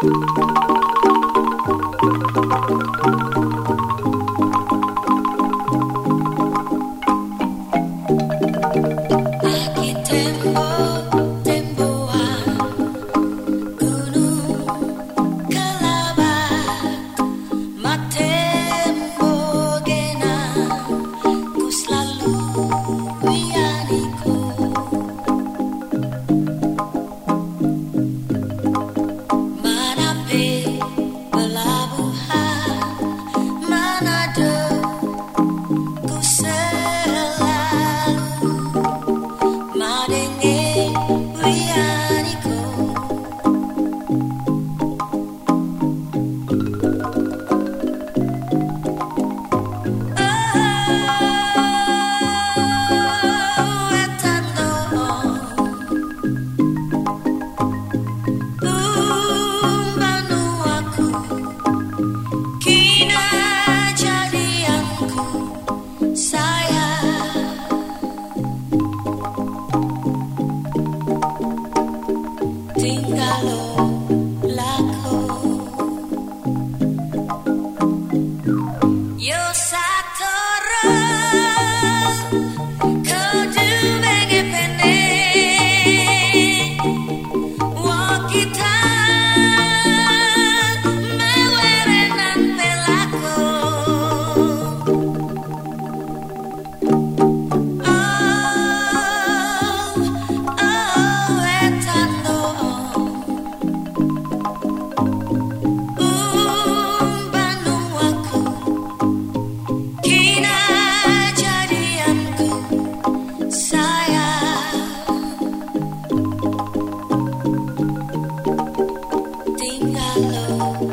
Tinggal alone.